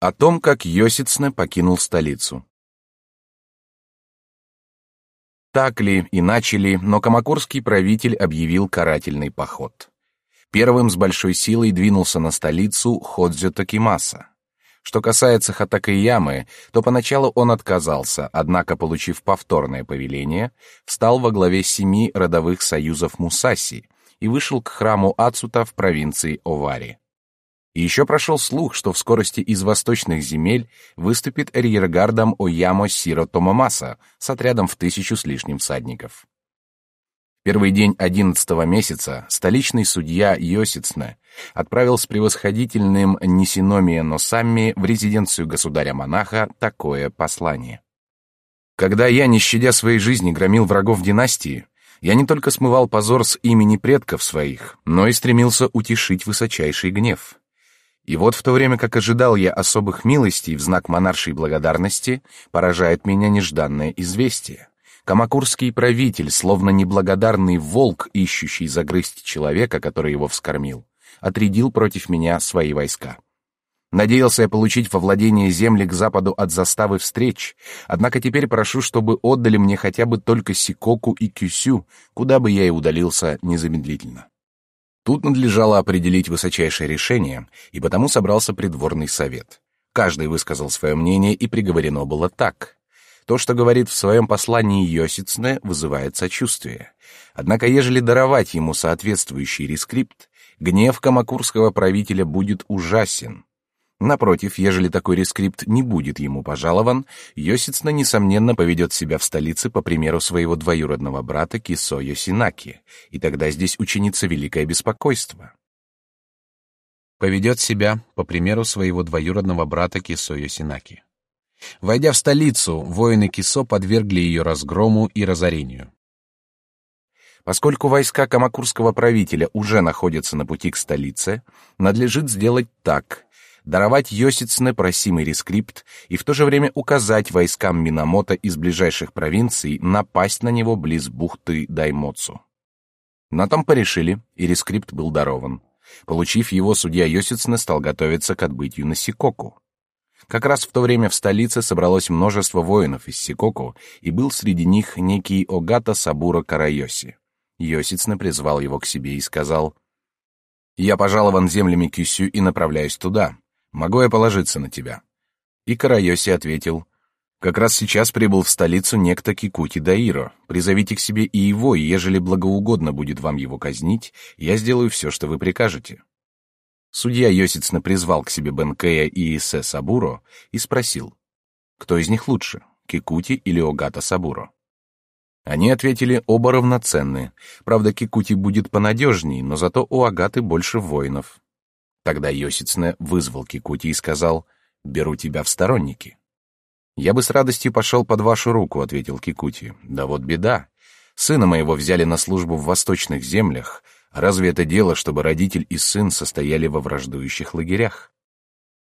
О том, как Йосицне покинул столицу. Так ли, иначе ли, но камакурский правитель объявил карательный поход. Первым с большой силой двинулся на столицу Ходзё Токимаса. Что касается Хатакаямы, то поначалу он отказался, однако, получив повторное повеление, встал во главе семи родовых союзов Мусаси и вышел к храму Ацута в провинции Овари. Еще прошел слух, что в скорости из восточных земель выступит арьергардом Оямо Сиро Томамаса с отрядом в тысячу с лишним всадников. Первый день одиннадцатого месяца столичный судья Йосицне отправил с превосходительным Нисиномия Носамми в резиденцию государя-монаха такое послание. «Когда я, не щадя своей жизни, громил врагов династии, я не только смывал позор с имени предков своих, но и стремился утешить высочайший гнев. И вот в то время, как ожидал я особых милостей в знак монаршей благодарности, поражает меня нежданное известие. Камакурский правитель, словно неблагодарный волк, ищущий загрызть человека, который его вскормил, отрядил против меня свои войска. Надеялся я получить во владение земли к западу от заставы встреч, однако теперь прошу, чтобы отдали мне хотя бы только Сикоку и Кюсю, куда бы я и удалился незамедлительно. Тут надлежало определить высочайшее решение, и потому собрался придворный совет. Каждый высказал свое мнение, и приговорено было так. То, что говорит в своем послании Йосицунэ, вызывает сочувствие. Однако, ежели даровать ему соответствующий рескрипт, гнев камакурского правителя будет ужасен. Напротив, ежели такой рескрипт не будет ему пожалован, Йосицунэ, несомненно, поведет себя в столице по примеру своего двоюродного брата Кисо Йосинаки, и тогда здесь учинится великое беспокойство. Поведет себя по примеру своего двоюродного брата Кисо Йосинаки. Войдя в столицу, воины Кисо подвергли ее разгрому и разорению. Поскольку войска камакурского правителя уже находятся на пути к столице, надлежит сделать так — даровать Йосицне просимый рескрипт и в то же время указать войскам Минамото из ближайших провинций напасть на него близ бухты Даймоцу. На том порешили, и рескрипт был дарован. Получив его, судья Йосицунэ стал готовиться к отбытию на Сикоку. Как раз в то время в столице собралось множество воинов из Сикоку, и был среди них некий Огата Сабуро Карайоси. Йосицунэ призвал его к себе и сказал, «Я пожалован землями Кюсю и направляюсь туда. Могу я положиться на тебя?» И Карайоси ответил, «Как раз сейчас прибыл в столицу некто Кикути Даиро. Призовите к себе и его, и ежели благоугодно будет вам его казнить, я сделаю все, что вы прикажете». Судья Йосицна призвал к себе Бенкея и Исе Сабуро и спросил, кто из них лучше, Кикути или Огата Сабуро? Они ответили, оба равноценны. Правда, Кикути будет понадежней, но зато у Агаты больше воинов. Тогда Йосицне вызвал Кикути и сказал, «Беру тебя в сторонники». «Я бы с радостью пошел под вашу руку», — ответил Кикути. «Да вот беда. Сына моего взяли на службу в восточных землях. Разве это дело, чтобы родитель и сын состояли во враждующих лагерях?»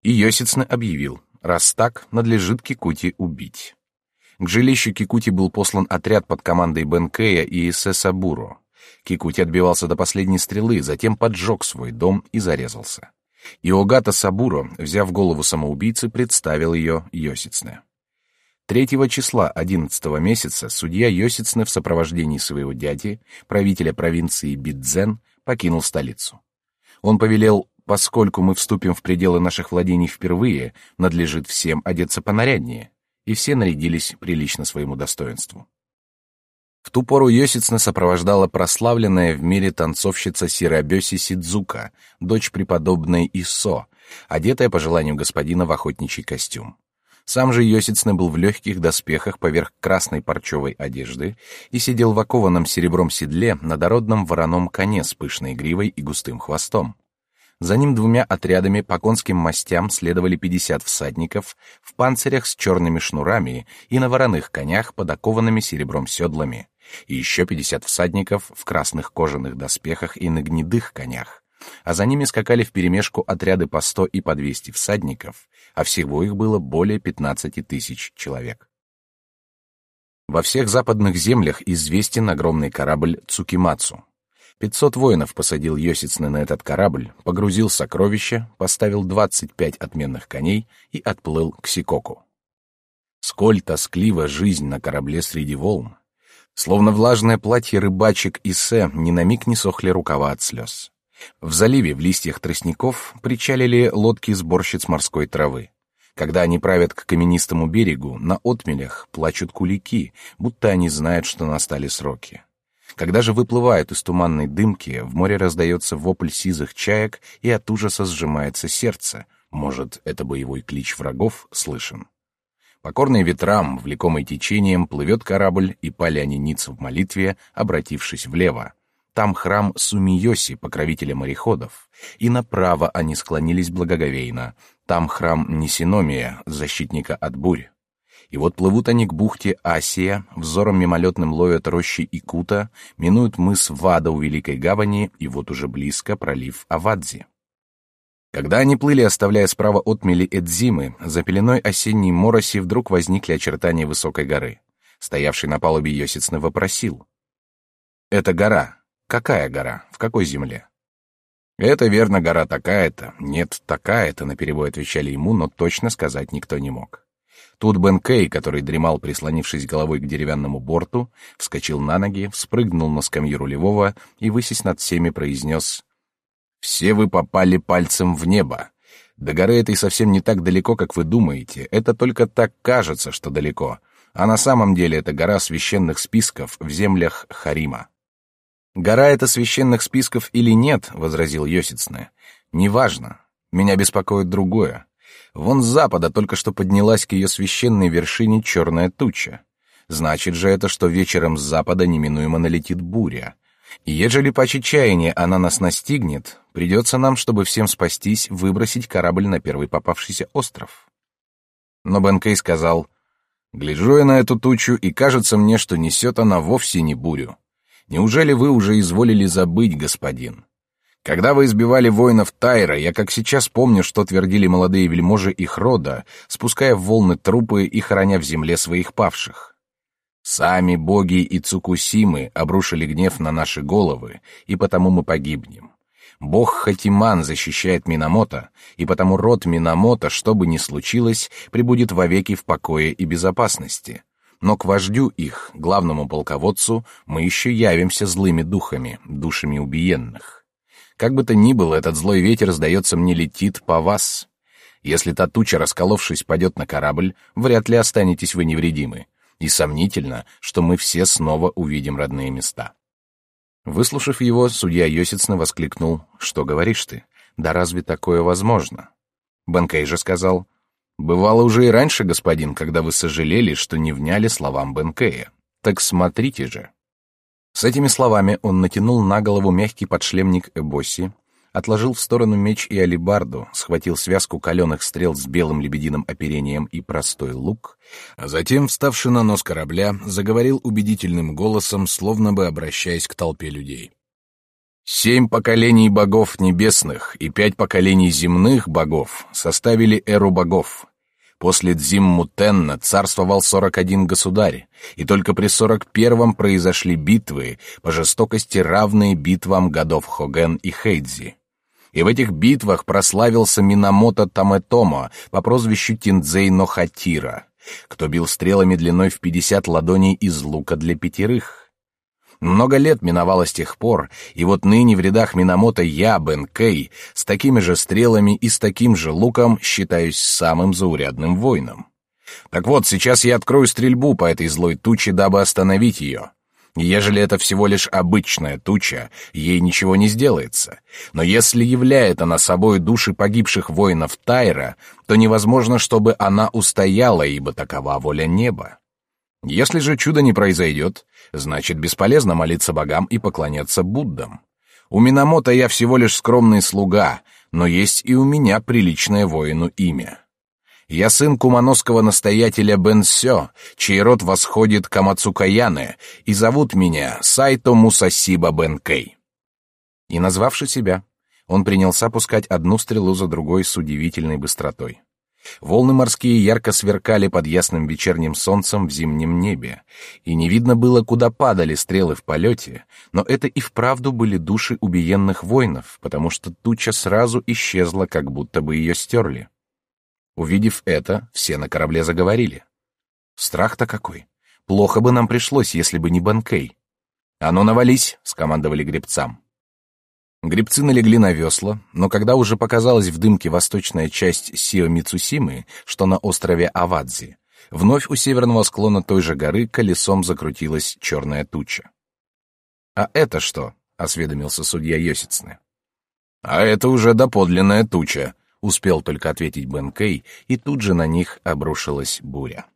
И Йосицне объявил, раз так, надлежит Кикути убить. К жилищу Кикути был послан отряд под командой Бенкея и Исе Сабуро. Кикути отбивался до последней стрелы, затем поджег свой дом и зарезался. Иогата Сабуро, взяв голову самоубийцы, представил ее Йосицне. Третьего числа одиннадцатого месяца судья Йосицне в сопровождении своего дяди, правителя провинции Бидзен, покинул столицу. Он повелел, поскольку мы вступим в пределы наших владений впервые, надлежит всем одеться понаряднее, и все нарядились прилично своему достоинству. Ту пору Йосицна сопровождала прославленная в мире танцовщица Сирабёси Сидзука, дочь преподобной Исо, одетая по желанию господина в охотничий костюм. Сам же Йосицна был в легких доспехах поверх красной парчевой одежды и сидел в окованном серебром седле на дородном вороном коне с пышной гривой и густым хвостом. За ним двумя отрядами по конским мастям следовали пятьдесят всадников в панцирях с черными шнурами и на вороных конях под окованными серебром седлами и еще пятьдесят всадников в красных кожаных доспехах и на гнедых конях, а за ними скакали вперемешку отряды по сто и по двести всадников, а всего их было более пятнадцати тысяч человек. Во всех западных землях известен огромный корабль Цукимацу. Пятьсот воинов посадил Йосицны на этот корабль, погрузил сокровища, поставил двадцать пять отменных коней и отплыл к Сикоку. Сколь тосклива жизнь на корабле среди волн! Словно влажное платье рыбачек и Се ни на миг не сохли рукава от слез. В заливе в листьях тростников причалили лодки сборщиц морской травы. Когда они правят к каменистому берегу, на отмелях плачут кулики, будто они знают, что настали сроки. Когда же выплывают из туманной дымки, в море раздается вопль сизых чаек, и от ужаса сжимается сердце. Может, это боевой клич врагов слышен? Покорный ветрам, влекомый течением, плывет корабль, и поляне ниц в молитве, обратившись влево. Там храм Сумиоси, покровителя мореходов, и направо они склонились благоговейно. Там храм Нисиномия, защитника от бурь. И вот плывут они к бухте Асия, взором мимолетным ловят рощи Икута, минуют мыс Вада у Великой Гавани, и вот уже близко пролив Авадзи. Когда они плыли, оставляя справа отмели Эдзимы, за пеленой осенней мороси вдруг возникли очертания высокой горы. Стоявший на палубе Йосицны вопросил. «Это гора. Какая гора? В какой земле?» «Это верно гора такая-то. Нет, такая-то», — наперебой отвечали ему, но точно сказать никто не мог. Тут Бен Кей, который дремал, прислонившись головой к деревянному борту, вскочил на ноги, вспрыгнул на скамью рулевого и, высясь над всеми, произнес «Все вы попали пальцем в небо. До горы этой совсем не так далеко, как вы думаете. Это только так кажется, что далеко. А на самом деле это гора священных списков в землях Харима». «Гора — это священных списков или нет?» — возразил Йосицне. «Неважно. Меня беспокоит другое. Вон с запада только что поднялась к ее священной вершине черная туча. Значит же это, что вечером с запада неминуемо налетит буря. Ежели по чаяния она нас настигнет, придется нам, чтобы всем спастись, выбросить корабль на первый попавшийся остров. Но Бенкей сказал, «Гляжу я на эту тучу, и кажется мне, что несет она вовсе не бурю. Неужели вы уже изволили забыть, господин? Когда вы избивали воинов Тайра, я как сейчас помню, что твердили молодые вельможи их рода, спуская в волны трупы и хороня в земле своих павших. Сами боги и Цукусимы обрушили гнев на наши головы, и потому мы погибнем. Бог Хатиман защищает Минамото, и потому род Минамото, что бы ни случилось, пребудет вовеки в покое и безопасности. Но к вождю их, главному полководцу, мы еще явимся злыми духами, душами убиенных. Как бы то ни было, этот злой ветер, сдается мне, летит по вас. Если та туча, расколовшись, падет на корабль, вряд ли останетесь вы невредимы. И сомнительно, что мы все снова увидим родные места. Выслушав его, судья Йосицна воскликнул, «Что говоришь ты? Да разве такое возможно?» Банкей же сказал, «Бывало уже и раньше, господин, когда вы сожалели, что не вняли словам Бенкея. Так смотрите же». С этими словами он натянул на голову мягкий подшлемник Эбоси, отложил в сторону меч и алебарду, схватил связку каленых стрел с белым лебединым оперением и простой лук, а затем, вставший на нос корабля, заговорил убедительным голосом, словно бы обращаясь к толпе людей. «Семь поколений богов небесных и пять поколений земных богов составили эру богов, После Дзиммутенна царствовал сорок один государь, и только при сорок первом произошли битвы, по жестокости равные битвам годов Хоген и Хейдзи. И в этих битвах прославился Минамото Таметомо по прозвищу Тиндзей Нохатира, кто бил стрелами длиной в пятьдесят ладоней из лука для пятерых. Много лет миновало с тех пор, и вот ныне в рядах Минамото я, Бен Кей, с такими же стрелами и с таким же луком считаюсь самым заурядным воином. Так вот, сейчас я открою стрельбу по этой злой туче, дабы остановить ее. Ежели это всего лишь обычная туча, ей ничего не сделается. Но если являет она собой души погибших воинов Тайра, то невозможно, чтобы она устояла, ибо такова воля неба. Если же чудо не произойдет, значит бесполезно молиться богам и поклоняться Буддам. У Минамото я всего лишь скромный слуга, но есть и у меня приличное воину имя. Я сын куманосского настоятеля Бенсё, чей род восходит к Амацукаяне, и зовут меня Сайто Мусасиба Бенкей. И назвавши себя, он принялся пускать одну стрелу за другой с удивительной быстротой. Волны морские ярко сверкали под ясным вечерним солнцем в зимнем небе, и не видно было, куда падали стрелы в полете, но это и вправду были души убиенных воинов, потому что туча сразу исчезла, как будто бы ее стерли. Увидев это, все на корабле заговорили. Страх-то какой! Плохо бы нам пришлось, если бы не Банкей. «А ну, навались!» — скомандовали гребцам. Гребцы налегли на весла, но когда уже показалась в дымке восточная часть Сио-Мицусимы, что на острове Авадзи, вновь у северного склона той же горы колесом закрутилась черная туча. «А это что?» — осведомился судья Йосицны. «А это уже доподлинная туча», — успел только ответить Бен Кей, и тут же на них обрушилась буря.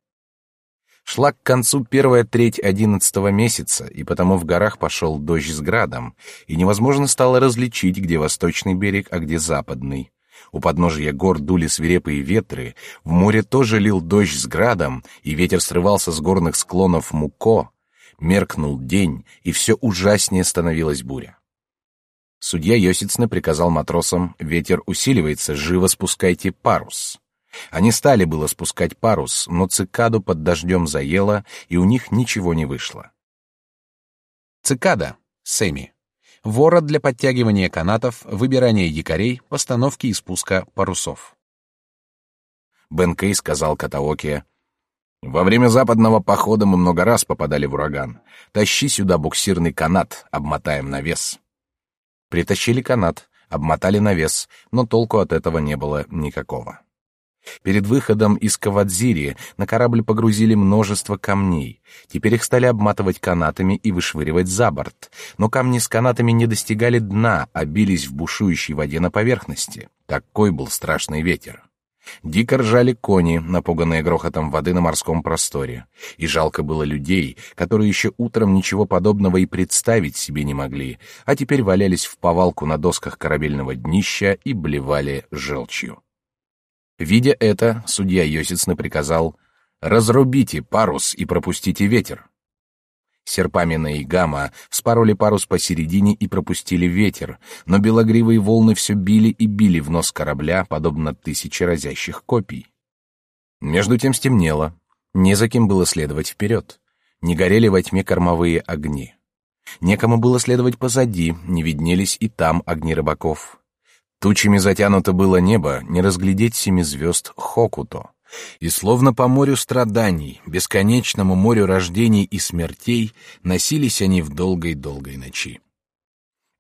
Шла к концу первая треть одиннадцатого месяца, и потому в горах пошел дождь с градом, и невозможно стало различить, где восточный берег, а где западный. У подножия гор дули свирепые ветры, в море тоже лил дождь с градом, и ветер срывался с горных склонов Муко. Меркнул день, и все ужаснее становилась буря. Судья Йосицны приказал матросам, ветер усиливается, живо спускайте парус. Они стали было спускать парус, но цикаду под дождем заело, и у них ничего не вышло. Цикада, Семи. Ворот для подтягивания канатов, выбирания якорей, постановки и спуска парусов. Бен Кей сказал Катаоке, «Во время западного похода мы много раз попадали в ураган. Тащи сюда буксирный канат, обмотаем навес». Притащили канат, обмотали навес, но толку от этого не было никакого. Перед выходом из Кавадзири на корабль погрузили множество камней. Теперь их стали обматывать канатами и вышвыривать за борт. Но камни с канатами не достигали дна, а бились в бушующей воде на поверхности. Такой был страшный ветер. Дико ржали кони, напуганные грохотом воды на морском просторе. И жалко было людей, которые еще утром ничего подобного и представить себе не могли, а теперь валялись в повалку на досках корабельного днища и блевали желчью. Видя это, судья Йосицны приказал «Разрубите парус и пропустите ветер». Серпами на Игама вспороли парус посередине и пропустили ветер, но белогривые волны все били и били в нос корабля, подобно тысяче разящих копий. Между тем стемнело. Не за кем было следовать вперед. Не горели во тьме кормовые огни. Некому было следовать позади, не виднелись и там огни рыбаков. Тучами затянуто было небо, не разглядеть семи звезд Хокуто. И словно по морю страданий, бесконечному морю рождений и смертей, носились они в долгой-долгой ночи.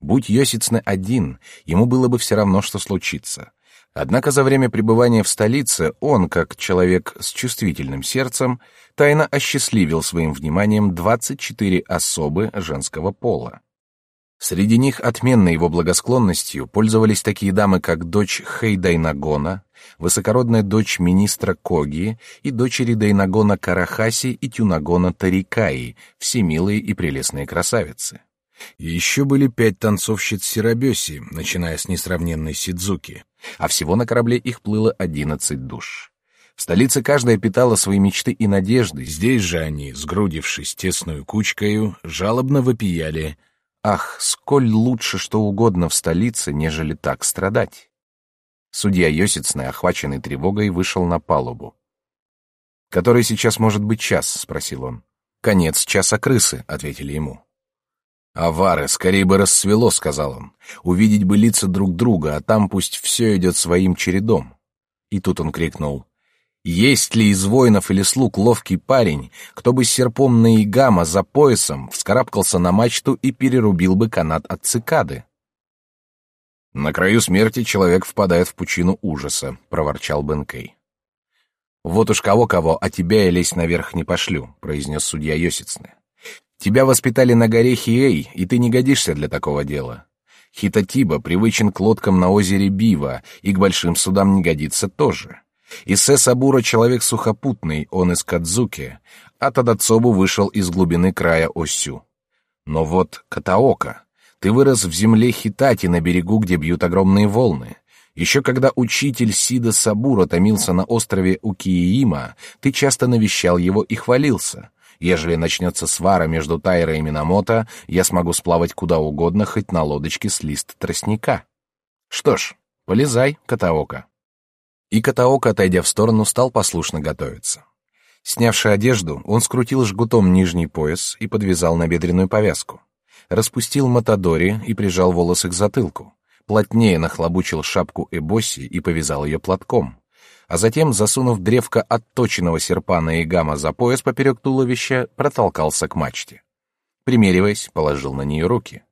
Будь Йосицне один, ему было бы все равно, что случится. Однако за время пребывания в столице он, как человек с чувствительным сердцем, тайно осчастливил своим вниманием 24 особы женского пола. Среди них отменной его благосклонностью пользовались такие дамы, как дочь Хейдайнагона, высокородная дочь министра Коги и дочери Дайнагона Карахаси и Тюнагона Тарикаи, все милые и прелестные красавицы. И еще были пять танцовщиц Сирабеси, начиная с несравненной Сидзуки, а всего на корабле их плыло одиннадцать душ. В столице каждая питала свои мечты и надежды, здесь же они, сгрудившись тесную кучкою, жалобно вопияли — Ах, сколь лучше что угодно в столице, нежели так страдать. Судья Йосицный, охваченный тревогой, вышел на палубу. «Который сейчас может быть час?» — спросил он. «Конец часа крысы», — ответили ему. «Авары, скорее бы рассвело», — сказал он. «Увидеть бы лица друг друга, а там пусть все идет своим чередом». И тут он крикнул. Есть ли из воинов или слуг ловкий парень, кто бы с серпом на Игама за поясом вскарабкался на мачту и перерубил бы канат от цикады? На краю смерти человек впадает в пучину ужаса, проворчал Бенкей. Вот уж кого-кого, а тебя я лезть наверх не пошлю, произнес судья Йосицны. Тебя воспитали на горе Хиэй, и ты не годишься для такого дела. Хитатиба привычен к лодкам на озере Бива, и к большим судам не годится тоже. Иссе Сабура человек сухопутный, он из Кадзуки, а Тадацобу вышел из глубины края Осю. Но вот Катаока, ты вырос в земле Хитати на берегу, где бьют огромные волны. Еще когда учитель Сида Сабура томился на острове Укииима, ты часто навещал его и хвалился. Ежели начнется свара между Тайрой и Минамото, я смогу сплавать куда угодно, хоть на лодочке с лист тростника. Что ж, полезай, Катаока. И Катаока, отойдя в сторону, стал послушно готовиться. Снявши одежду, он скрутил жгутом нижний пояс и подвязал набедренную повязку. Распустил матадори и прижал волосы к затылку. Плотнее нахлобучил шапку эбоси и повязал ее платком. А затем, засунув древко отточенного серпа на игама за пояс поперек туловища, протолкался к мачте. Примериваясь, положил на нее руки.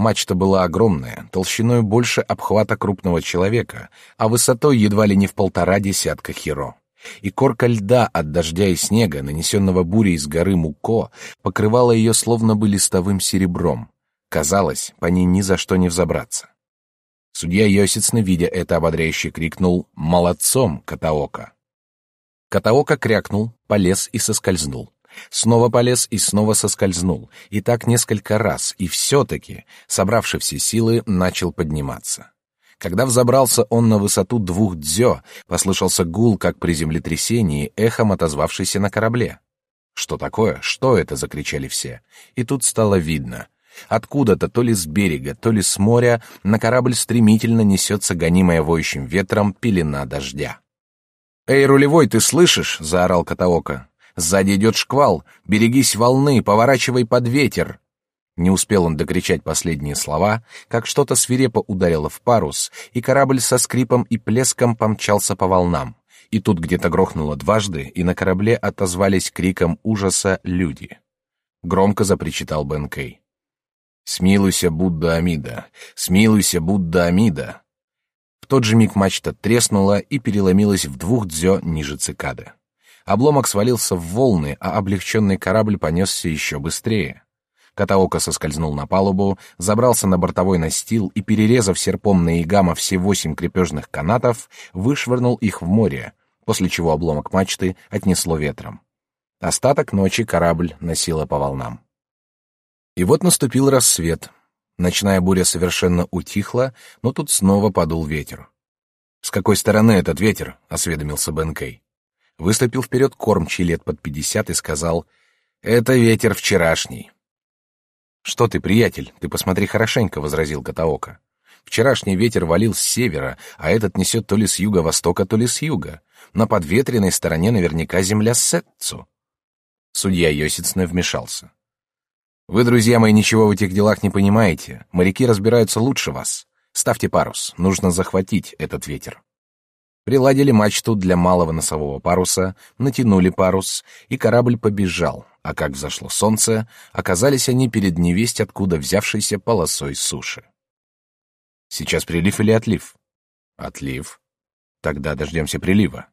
Мачта была огромная, толщиной больше обхвата крупного человека, а высотой едва ли не в полтора десятка хиро. И корка льда от дождя и снега, нанесенного бурей с горы Муко, покрывала ее словно бы листовым серебром. Казалось, по ней ни за что не взобраться. Судья Йосицны, видя это, ободряюще крикнул «Молодцом, Катаока!». Катаока крякнул, полез и соскользнул. Снова полез и снова соскользнул, и так несколько раз, и все-таки, собравши все силы, начал подниматься. Когда взобрался он на высоту двух дзё, послышался гул, как при землетрясении, эхом отозвавшийся на корабле. «Что такое? Что это?» — закричали все. И тут стало видно. Откуда-то, то ли с берега, то ли с моря, на корабль стремительно несется гонимая воющим ветром пелена дождя. «Эй, рулевой, ты слышишь?» — заорал Катаока. Сзади идет шквал. Берегись волны, поворачивай под ветер. Не успел он докричать последние слова, как что-то свирепо ударило в парус, и корабль со скрипом и плеском помчался по волнам. И тут где-то грохнуло дважды, и на корабле отозвались криком ужаса люди. Громко запричитал Бен Кей. «Смилуйся, Будда Амида! Смилуйся, Будда Амида!» В тот же миг мачта треснула и переломилась в двух дзё ниже цикады. Обломок свалился в волны, а облегченный корабль понесся еще быстрее. Катаока соскользнул на палубу, забрался на бортовой настил и, перерезав серпом на Игама все восемь крепежных канатов, вышвырнул их в море, после чего обломок мачты отнесло ветром. Остаток ночи корабль носило по волнам. И вот наступил рассвет. Ночная буря совершенно утихла, но тут снова подул ветер. «С какой стороны этот ветер?» — осведомился Бен Кей. Выступил вперед кормчий лет под пятьдесят и сказал, «Это ветер вчерашний». «Что ты, приятель, ты посмотри хорошенько», — возразил Катаока. «Вчерашний ветер валил с севера, а этот несет то ли с юго-востока, то ли с юга. На подветренной стороне наверняка земля Сетцу». Судья Йосицне вмешался. «Вы, друзья мои, ничего в этих делах не понимаете. Моряки разбираются лучше вас. Ставьте парус, нужно захватить этот ветер». Приладили мачту для малого носового паруса, натянули парус, и корабль побежал, а как взошло солнце, оказались они перед невесть откуда взявшейся полосой суши. Сейчас прилив или отлив? Отлив. Тогда дождемся прилива.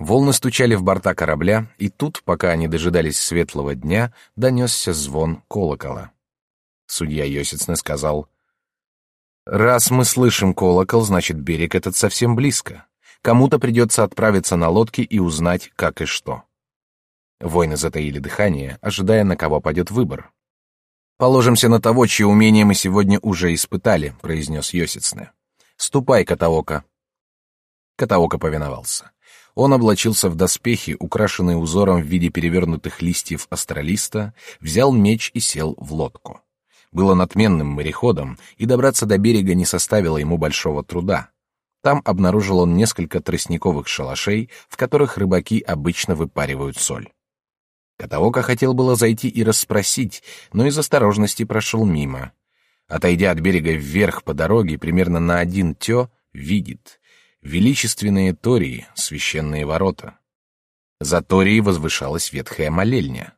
Волны стучали в борта корабля, и тут, пока они дожидались светлого дня, донесся звон колокола. Судья Йосицне сказал, Раз мы слышим колокол, значит, берег этот совсем близко. Кому-то придется отправиться на лодке и узнать, как и что. Воины затаили дыхание, ожидая, на кого пойдет выбор. «Положимся на того, чье умение мы сегодня уже испытали», — произнес Йосицне. «Ступай, Катаока». Катаока повиновался. Он облачился в доспехи, украшенные узором в виде перевернутых листьев астролиста, взял меч и сел в лодку был он отменным мореходом, и добраться до берега не составило ему большого труда. Там обнаружил он несколько тростниковых шалашей, в которых рыбаки обычно выпаривают соль. Катаока хотел было зайти и расспросить, но из осторожности прошел мимо. Отойдя от берега вверх по дороге примерно на один тё, видит величественные тории, священные ворота. За торией возвышалась ветхая молельня.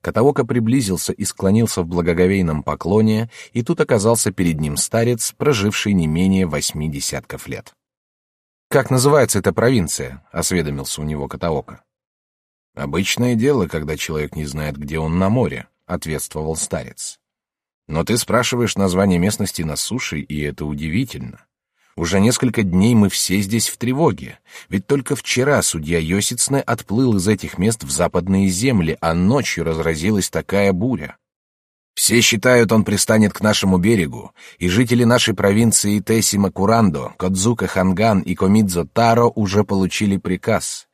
Катаока приблизился и склонился в благоговейном поклоне, и тут оказался перед ним старец, проживший не менее восьми десятков лет. «Как называется эта провинция?» — осведомился у него Катаока. «Обычное дело, когда человек не знает, где он на море», — ответствовал старец. «Но ты спрашиваешь название местности на суше, и это удивительно. Уже несколько дней мы все здесь в тревоге, ведь только вчера судья Йосицне отплыл из этих мест в западные земли, а ночью разразилась такая буря. Все считают, он пристанет к нашему берегу, и жители нашей провинции Тесима Курандо, Кодзука Ханган и Комидзо Таро уже получили приказ.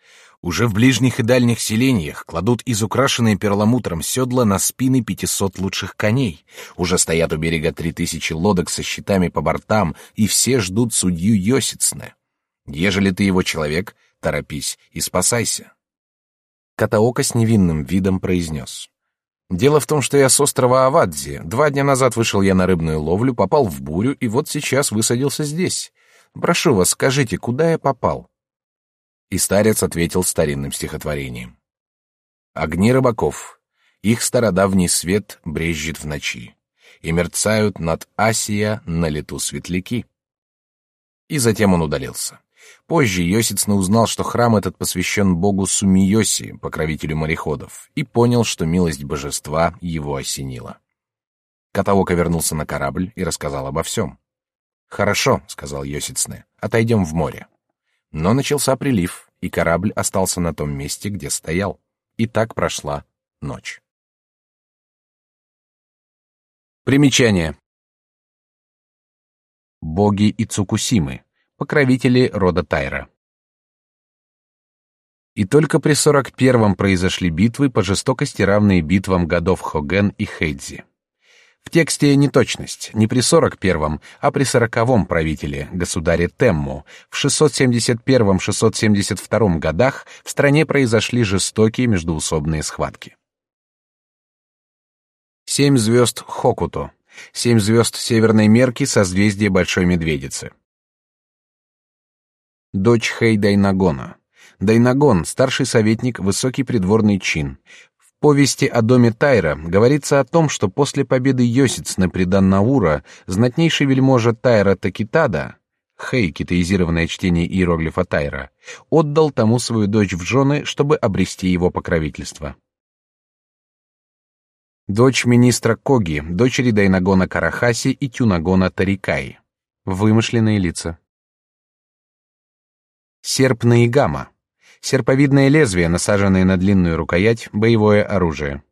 Уже в ближних и дальних селениях кладут изукрашенные перламутром седла на спины пятисот лучших коней. Уже стоят у берега три тысячи лодок со щитами по бортам, и все ждут судью Йосицне. Ежели ты его человек, торопись и спасайся. Катаока с невинным видом произнес. Дело в том, что я с острова Авадзи. Два дня назад вышел я на рыбную ловлю, попал в бурю и вот сейчас высадился здесь. Прошу вас, скажите, куда я попал? И старец ответил старинным стихотворением. Огни рыбаков, их стародавний свет брезжит в ночи, и мерцают над Асия на лету светляки. И затем он удалился. Позже Йосицна узнал, что храм этот посвящен богу Сумиоси, покровителю мореходов, и понял, что милость божества его осенила. Катаока вернулся на корабль и рассказал обо всем. «Хорошо», — сказал Йосицне, — «отойдем в море». Но начался прилив, и корабль остался на том месте, где стоял. И так прошла ночь. Примечание. Боги и Цукусимы покровители рода Тайра. И только при 41-м произошли битвы по жестокости равные битвам годов Хоген и Хэйдзи. В тексте неточность, не при 41-м, а при 40-м правителе, государе Темму. В 671-672 годах в стране произошли жестокие междоусобные схватки. Семь звезд Хокуто. Семь звезд Северной Мерки созвездие Большой Медведицы дочь Хэй Дайнагона. Дайнагон — старший советник, высокий придворный чин. Повести о доме Тайра говорится о том, что после победы Йосицны при Даннаура знатнейший вельможа Тайра Такитада Хэй, китаизированное чтение иероглифа Тайра, отдал тому свою дочь в жены, чтобы обрести его покровительство. Дочь министра Коги, дочери Дайнагона Карахаси и Тюнагона Тарикай. Вымышленные лица. Серп наигама. Серповидное лезвие, насаженное на длинную рукоять, боевое оружие.